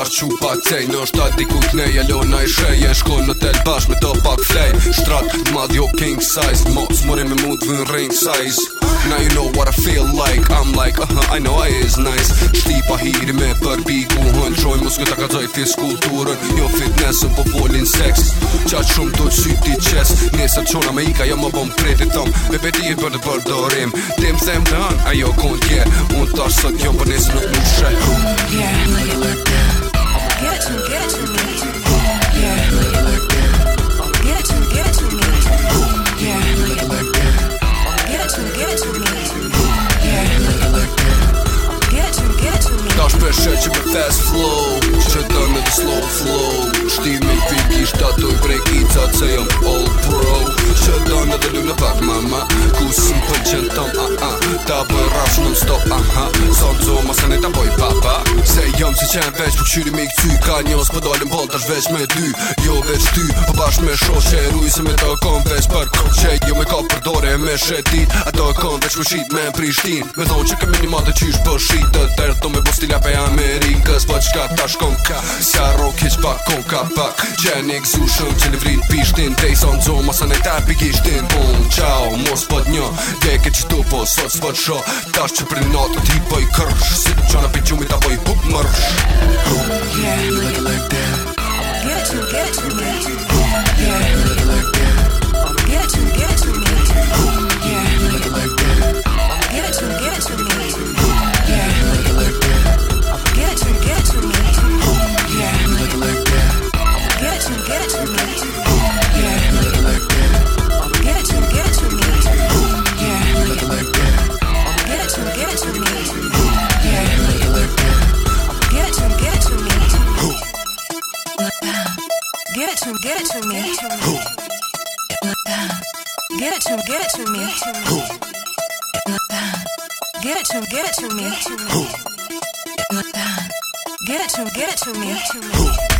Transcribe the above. qartë që pa cej Në është ati ku të nej, alo në i shrej E shko në tel bash me të pak flej Shtrat të madh jo king size Mo, së mori me mund vën ring size Now you know what I feel like I'm like, uh -huh, I know I is nice Shti pa hiri me për piku hën Qoj mos këta ka zoj fis kulturën Jo fitnessën po volin sex Qaqë shumë do të syti qes Nesër qona me ika jo më bom kreti thom Me peti i për të përdorim Tim them dhe hën, ajo kont je yeah. Unë tash sot jo për nesë nuk më Yeah, Qe me fast flow Qe ta me slow flow Qti me viki Qta tu prej kicat se jam old pro jam se qenë veç Më po këshyri me i këty Ka një osë për po dalim pëllë Tash veç me dy Jo veç ty Për po bash me shoshe Ruj se me të kom veç Për këtë qe Jo me ka për dore me shetit A të kom veç me shit me Prishtin Me thonë që ke minimat e qysh për shit Të tërë të me bostila pe Amerikës Për qka ta shkon ka Sja rok heq pak kon ka pak Që e një këzu shumë që li vrit pishtin Te i son zo masa ne ta pikishtin Pum, qau, mos pët një Deke që tu po sot s'pët apo i pup mërsh yeah, like it like that. Get it, you, get it, you, get to get it to me. Get it to get it to me. Get it to get it to me. Who? Get it to get it to me.